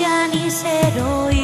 ya ni se doy